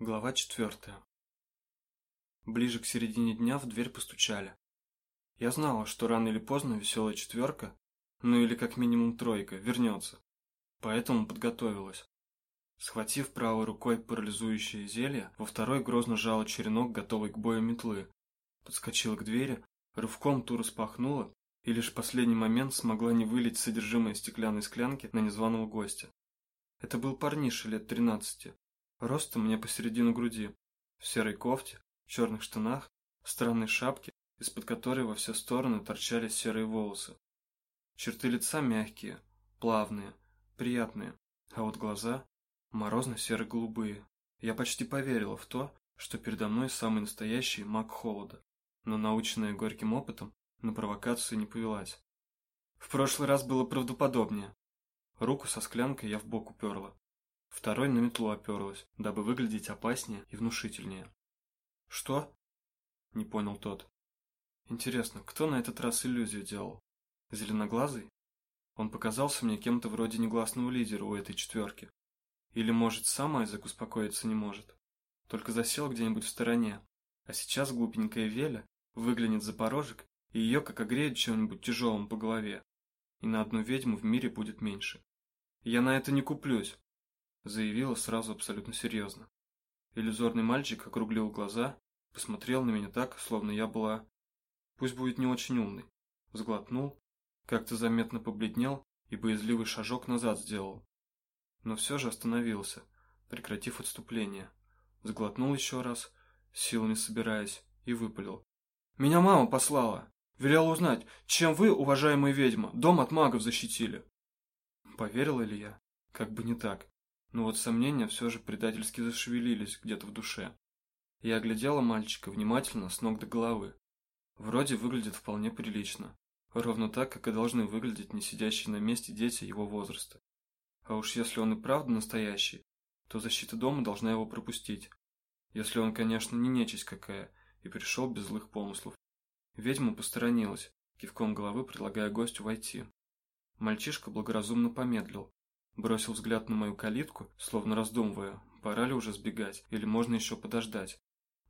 Глава четвертая. Ближе к середине дня в дверь постучали. Я знала, что рано или поздно веселая четверка, ну или как минимум тройка, вернется. Поэтому подготовилась. Схватив правой рукой парализующее зелье, во второй грозно жала черенок, готовый к бою метлы. Подскочила к двери, рывком ту распахнула и лишь в последний момент смогла не вылить содержимое стеклянной склянки на незваного гостя. Это был парниша лет тринадцати, Ростом мне посередину груди, в серой кофте, черных штанах, странной шапке, из-под которой во все стороны торчали серые волосы. Черты лица мягкие, плавные, приятные, а вот глаза морозно-серо-голубые. Я почти поверила в то, что передо мной самый настоящий маг холода, но наученная горьким опытом, на провокацию не повелась. В прошлый раз было правдоподобнее. Руку со склянкой я в бок уперла, Второй на метлу оперлась, дабы выглядеть опаснее и внушительнее. «Что?» – не понял тот. «Интересно, кто на этот раз иллюзию делал? Зеленоглазый? Он показался мне кем-то вроде негласного лидера у этой четверки. Или, может, сам Айзек успокоиться не может? Только засел где-нибудь в стороне. А сейчас глупенькая Веля выглянет за порожек, и ее как огреет чем-нибудь тяжелым по голове. И на одну ведьму в мире будет меньше. Я на это не куплюсь заявила сразу абсолютно серьезно. Иллюзорный мальчик округлил глаза, посмотрел на меня так, словно я была... Пусть будет не очень умный. Сглотнул, как-то заметно побледнел и боязливый шажок назад сделал. Но все же остановился, прекратив отступление. Сглотнул еще раз, силами собираясь, и выпалил. «Меня мама послала! Велела узнать, чем вы, уважаемая ведьма, дом от магов защитили!» Поверила ли я? Как бы не так но вот сомнения все же предательски зашевелились где-то в душе. Я оглядела мальчика внимательно с ног до головы. Вроде выглядит вполне прилично, ровно так, как и должны выглядеть не сидящие на месте дети его возраста. А уж если он и правда настоящий, то защита дома должна его пропустить. Если он, конечно, не нечисть какая и пришел без злых помыслов. Ведьма посторонилась, кивком головы предлагая гостю войти. Мальчишка благоразумно помедлил, Бросил взгляд на мою калитку, словно раздумывая, пора ли уже сбегать, или можно еще подождать.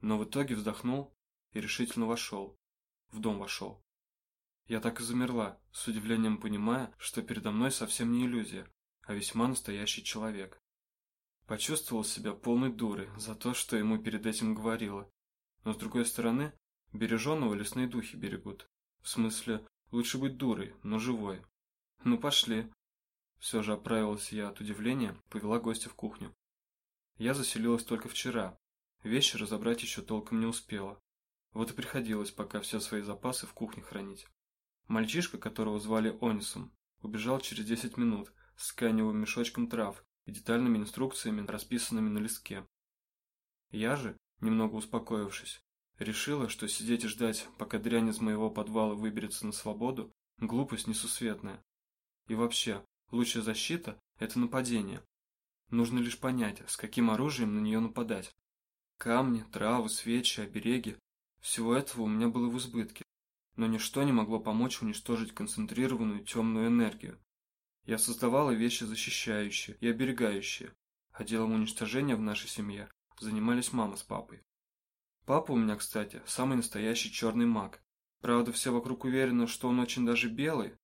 Но в итоге вздохнул и решительно вошел. В дом вошел. Я так и замерла, с удивлением понимая, что передо мной совсем не иллюзия, а весьма настоящий человек. Почувствовал себя полной дурой за то, что ему перед этим говорила. Но с другой стороны, береженного лесные духи берегут. В смысле, лучше быть дурой, но живой. Ну пошли, все же оправилась я от удивления, повела гостя в кухню. Я заселилась только вчера. Вещи разобрать еще толком не успела. Вот и приходилось пока все свои запасы в кухне хранить. Мальчишка, которого звали Онисом, убежал через 10 минут с тканевым мешочком трав и детальными инструкциями, расписанными на листке. Я же, немного успокоившись, решила, что сидеть и ждать, пока дрянь из моего подвала выберется на свободу, глупость несусветная. И вообще, Лучшая защита – это нападение. Нужно лишь понять, с каким оружием на нее нападать. Камни, травы, свечи, обереги – всего этого у меня было в избытке, но ничто не могло помочь уничтожить концентрированную темную энергию. Я создавала вещи защищающие и оберегающие, а делом уничтожения в нашей семье занимались мама с папой. Папа у меня, кстати, самый настоящий черный маг. Правда, все вокруг уверены, что он очень даже белый,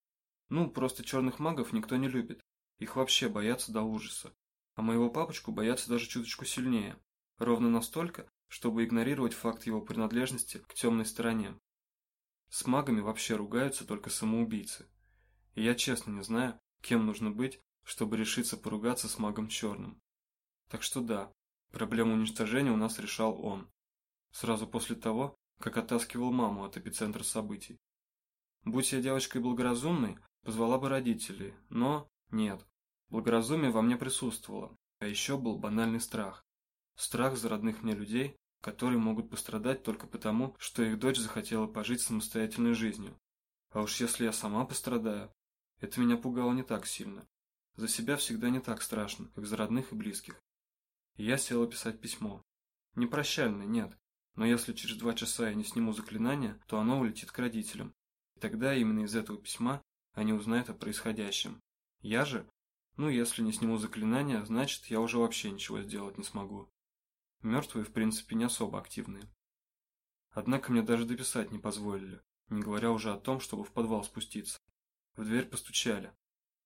ну, просто черных магов никто не любит. Их вообще боятся до ужаса. А моего папочку боятся даже чуточку сильнее. Ровно настолько, чтобы игнорировать факт его принадлежности к темной стороне. С магами вообще ругаются только самоубийцы. И я честно не знаю, кем нужно быть, чтобы решиться поругаться с магом черным. Так что да, проблему уничтожения у нас решал он. Сразу после того, как оттаскивал маму от эпицентра событий. Будь я девочкой благоразумной, Позвала бы родителей, но нет. Благоразумие во мне присутствовало, а еще был банальный страх. Страх за родных мне людей, которые могут пострадать только потому, что их дочь захотела пожить самостоятельной жизнью. А уж если я сама пострадаю, это меня пугало не так сильно. За себя всегда не так страшно, как за родных и близких. И я села писать письмо. Не прощальное, нет. Но если через два часа я не сниму заклинание, то оно улетит к родителям. И тогда именно из этого письма они узнают о происходящем. Я же? Ну, если не сниму заклинание, значит, я уже вообще ничего сделать не смогу. Мертвые, в принципе, не особо активные. Однако мне даже дописать не позволили, не говоря уже о том, чтобы в подвал спуститься. В дверь постучали.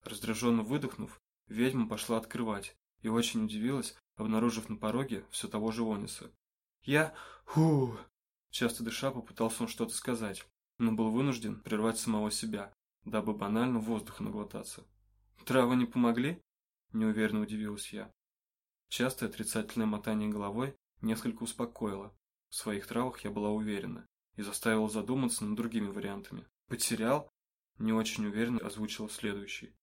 Раздраженно выдохнув, ведьма пошла открывать и очень удивилась, обнаружив на пороге все того же Ониса. Я... Фу... Часто дыша попытался он что-то сказать, но был вынужден прервать самого себя, дабы банально воздуха наглотаться. «Травы не помогли?» – неуверенно удивилась я. Частое отрицательное мотание головой несколько успокоило. В своих травах я была уверена и заставила задуматься над другими вариантами. «Потерял?» – не очень уверенно озвучила следующий.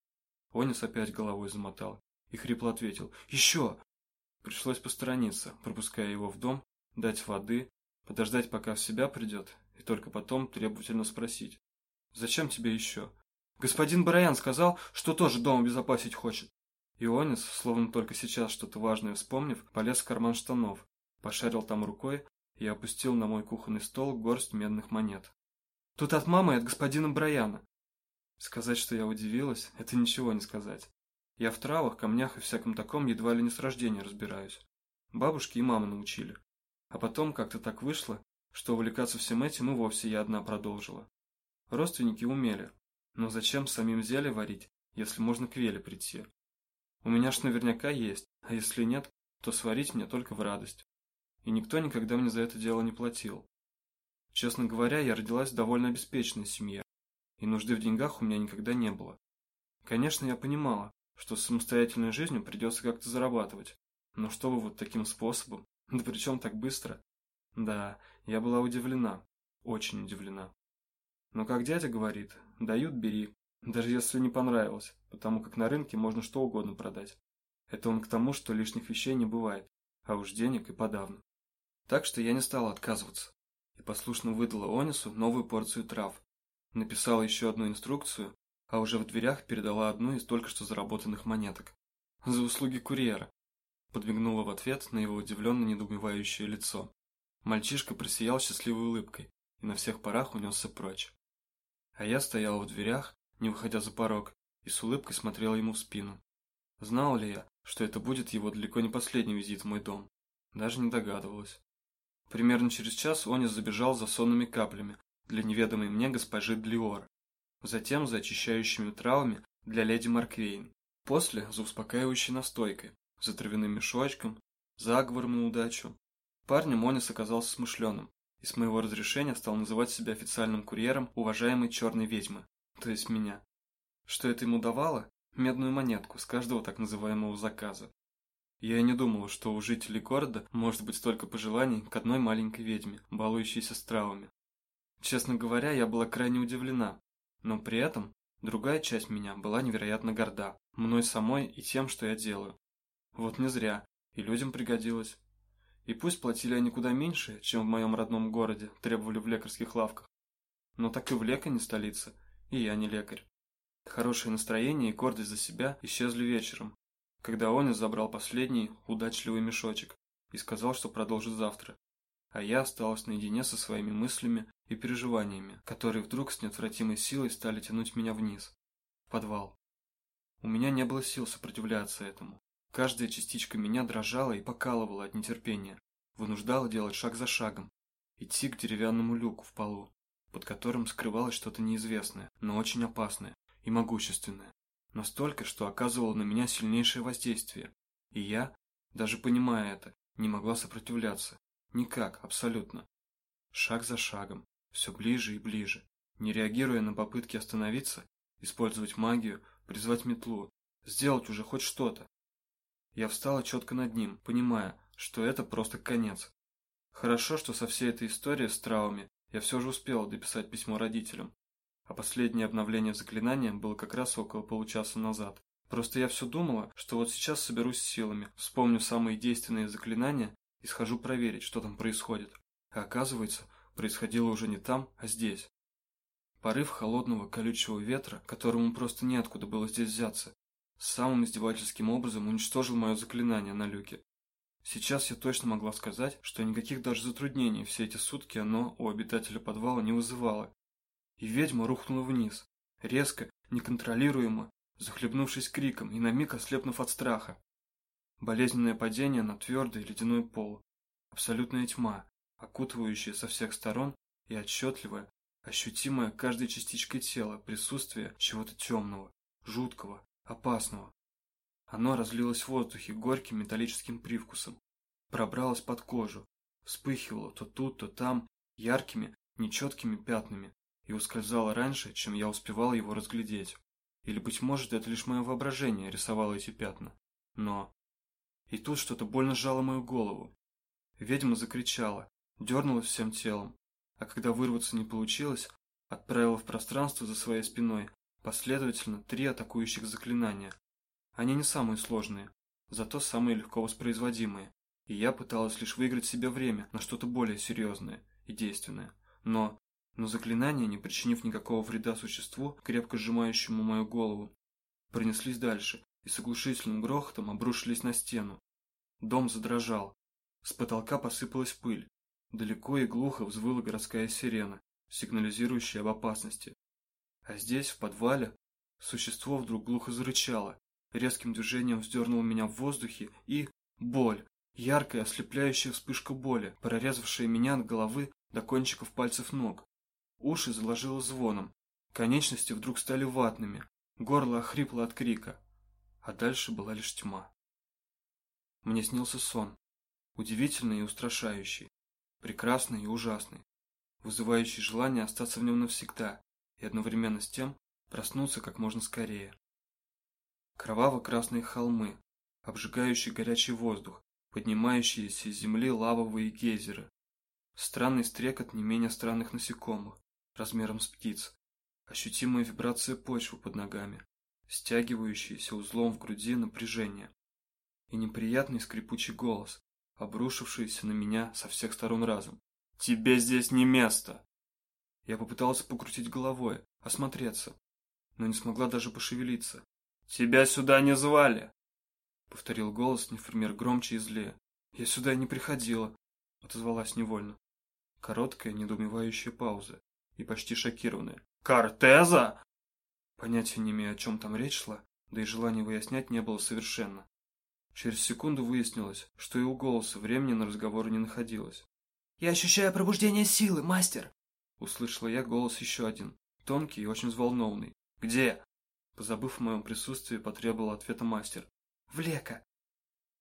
Онис опять головой замотал и хрипло ответил «Еще!». Пришлось посторониться, пропуская его в дом, дать воды, подождать, пока в себя придет, и только потом требовательно спросить «Зачем тебе еще?» «Господин Бараян сказал, что тоже дом обезопасить хочет». Ионис, словно только сейчас что-то важное вспомнив, полез в карман штанов, пошарил там рукой и опустил на мой кухонный стол горсть медных монет. «Тут от мамы и от господина Брайана». Сказать, что я удивилась, это ничего не сказать. Я в травах, камнях и всяком таком едва ли не с рождения разбираюсь. Бабушки и мама научили. А потом как-то так вышло, что увлекаться всем этим и вовсе я одна продолжила. Родственники умели, но зачем самим зелье варить, если можно к Веле прийти? У меня ж наверняка есть, а если нет, то сварить мне только в радость. И никто никогда мне за это дело не платил. Честно говоря, я родилась в довольно обеспеченной семье, и нужды в деньгах у меня никогда не было. Конечно, я понимала, что с самостоятельной жизнью придется как-то зарабатывать. Но чтобы вот таким способом, да причем так быстро. Да, я была удивлена, очень удивлена. Но как дядя говорит, дают – бери, даже если не понравилось, потому как на рынке можно что угодно продать. Это он к тому, что лишних вещей не бывает, а уж денег и подавно. Так что я не стала отказываться и послушно выдала Онису новую порцию трав. Написала еще одну инструкцию, а уже в дверях передала одну из только что заработанных монеток. «За услуги курьера», – подмигнула в ответ на его удивленно недоумевающее лицо. Мальчишка просиял счастливой улыбкой и на всех парах унесся прочь. А я стояла в дверях, не выходя за порог, и с улыбкой смотрела ему в спину. Знал ли я, что это будет его далеко не последний визит в мой дом? Даже не догадывалась. Примерно через час Онис забежал за сонными каплями для неведомой мне госпожи Длиор, затем за очищающими травами для леди Марквейн, после за успокаивающей настойкой, за травяным мешочком, заговором на удачу. Парнем Онис оказался смышленым, и с моего разрешения стал называть себя официальным курьером уважаемой черной ведьмы, то есть меня. Что это ему давало? Медную монетку с каждого так называемого заказа. Я и не думала, что у жителей города может быть столько пожеланий к одной маленькой ведьме, балующейся с травами. Честно говоря, я была крайне удивлена, но при этом другая часть меня была невероятно горда, мной самой и тем, что я делаю. Вот не зря, и людям пригодилось. И пусть платили они куда меньше, чем в моем родном городе требовали в лекарских лавках, но так и в лекаре не столице, и я не лекарь. Хорошее настроение и гордость за себя исчезли вечером, когда он забрал последний удачливый мешочек и сказал, что продолжит завтра, а я осталась наедине со своими мыслями и переживаниями, которые вдруг с неотвратимой силой стали тянуть меня вниз, в подвал. У меня не было сил сопротивляться этому. Каждая частичка меня дрожала и покалывала от нетерпения, вынуждала делать шаг за шагом, идти к деревянному люку в полу, под которым скрывалось что-то неизвестное, но очень опасное и могущественное. Настолько, что оказывало на меня сильнейшее воздействие. И я, даже понимая это, не могла сопротивляться. Никак, абсолютно. Шаг за шагом, все ближе и ближе, не реагируя на попытки остановиться, использовать магию, призвать метлу, сделать уже хоть что-то. Я встала четко над ним, понимая, что это просто конец. Хорошо, что со всей этой историей с травами я все же успела дописать письмо родителям, а последнее обновление заклинания было как раз около получаса назад. Просто я все думала, что вот сейчас соберусь силами, вспомню самые действенные заклинания и схожу проверить, что там происходит. А оказывается, происходило уже не там, а здесь. Порыв холодного колючего ветра, которому просто неоткуда было здесь взяться, самым издевательским образом уничтожил мое заклинание на люке. Сейчас я точно могла сказать, что никаких даже затруднений все эти сутки оно у обитателя подвала не вызывало. И ведьма рухнула вниз, резко, неконтролируемо, захлебнувшись криком и на миг ослепнув от страха. Болезненное падение на твердый ледяной пол, Абсолютная тьма, окутывающая со всех сторон и отчетливая, ощутимая каждой частичкой тела присутствие чего-то темного, жуткого, опасного. Оно разлилось в воздухе горьким металлическим привкусом, пробралось под кожу, вспыхивало то тут, то там, яркими, нечеткими пятнами и ускользало раньше, чем я успевал его разглядеть. Или, быть может, это лишь мое воображение рисовало эти пятна. Но... И тут что-то больно сжало мою голову. Ведьма закричала, дернулась всем телом, а когда вырваться не получилось, отправила в пространство за своей спиной последовательно три атакующих заклинания. Они не самые сложные, зато самые легко воспроизводимые, и я пыталась лишь выиграть себе время на что-то более серьезное и действенное. Но но заклинания, не причинив никакого вреда существу, крепко сжимающему мою голову, пронеслись дальше и с оглушительным грохотом обрушились на стену. Дом задрожал. С потолка посыпалась пыль. Далеко и глухо взвыла городская сирена, сигнализирующая об опасности. А здесь, в подвале, существо вдруг глухо зарычало, резким движением вздернуло меня в воздухе и... Боль! Яркая, ослепляющая вспышка боли, прорезавшая меня от головы до кончиков пальцев ног. Уши заложило звоном, конечности вдруг стали ватными, горло охрипло от крика, а дальше была лишь тьма. Мне снился сон, удивительный и устрашающий, прекрасный и ужасный, вызывающий желание остаться в нем навсегда и одновременно с тем проснуться как можно скорее. Кроваво-красные холмы, обжигающий горячий воздух, поднимающиеся из земли лавовые гейзеры, странный стрекот не менее странных насекомых, размером с птиц, ощутимая вибрация почвы под ногами, стягивающаяся узлом в груди напряжение и неприятный скрипучий голос, обрушившийся на меня со всех сторон разом. «Тебе здесь не место!» Я попытался покрутить головой, осмотреться, но не смогла даже пошевелиться. «Тебя сюда не звали!» Повторил голос Нефермер громче и злее. «Я сюда не приходила», — отозвалась невольно. Короткая, недоумевающая пауза и почти шокированная. «Кортеза?» Понятия не имея, о чем там речь шла, да и желания выяснять не было совершенно. Через секунду выяснилось, что и у голоса времени на разговор не находилось. «Я ощущаю пробуждение силы, мастер!» Услышала я голос еще один, тонкий и очень взволнованный. «Где?» Позабыв о моем присутствии, потребовал ответа мастер. «Влека!»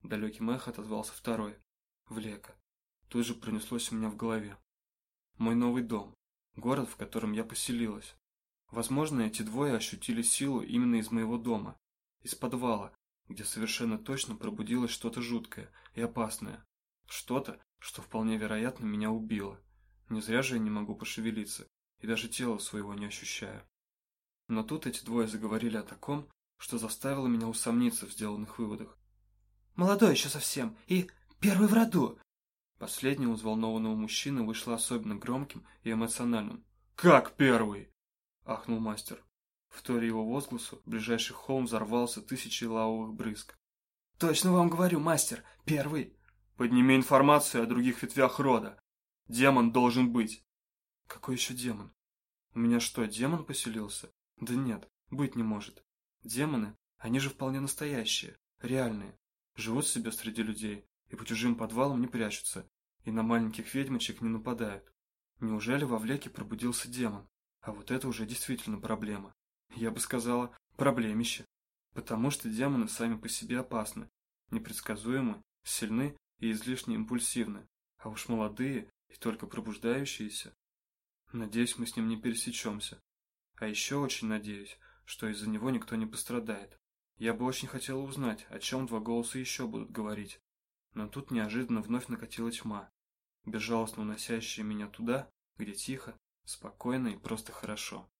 Далекий эхо отозвался второй. «Влека!» Тут же пронеслось у меня в голове. Мой новый дом. Город, в котором я поселилась. Возможно, эти двое ощутили силу именно из моего дома. Из подвала, где совершенно точно пробудилось что-то жуткое и опасное. Что-то, что вполне вероятно меня убило. Не зря же я не могу пошевелиться, и даже тела своего не ощущаю. Но тут эти двое заговорили о таком, что заставило меня усомниться в сделанных выводах. «Молодой еще совсем, и первый в роду. Последнее у взволнованного мужчины вышло особенно громким и эмоциональным. «Как первый?» – ахнул мастер. В торе его возгласу ближайший холм взорвался тысячей лавовых брызг. «Точно вам говорю, мастер, первый!» «Подними информацию о других ветвях рода. Демон должен быть!» «Какой еще демон? У меня что, демон поселился? Да нет, быть не может. Демоны, они же вполне настоящие, реальные, живут себе среди людей, и по чужим подвалам не прячутся, и на маленьких ведьмочек не нападают. Неужели во влеке пробудился демон? А вот это уже действительно проблема. Я бы сказала, проблемище. Потому что демоны сами по себе опасны, непредсказуемы, сильны и излишне импульсивны. А уж молодые и только пробуждающиеся. Надеюсь, мы с ним не пересечемся. А еще очень надеюсь, что из-за него никто не пострадает. Я бы очень хотела узнать, о чем два голоса еще будут говорить. Но тут неожиданно вновь накатила тьма, безжалостно уносящая меня туда, где тихо, спокойно и просто хорошо.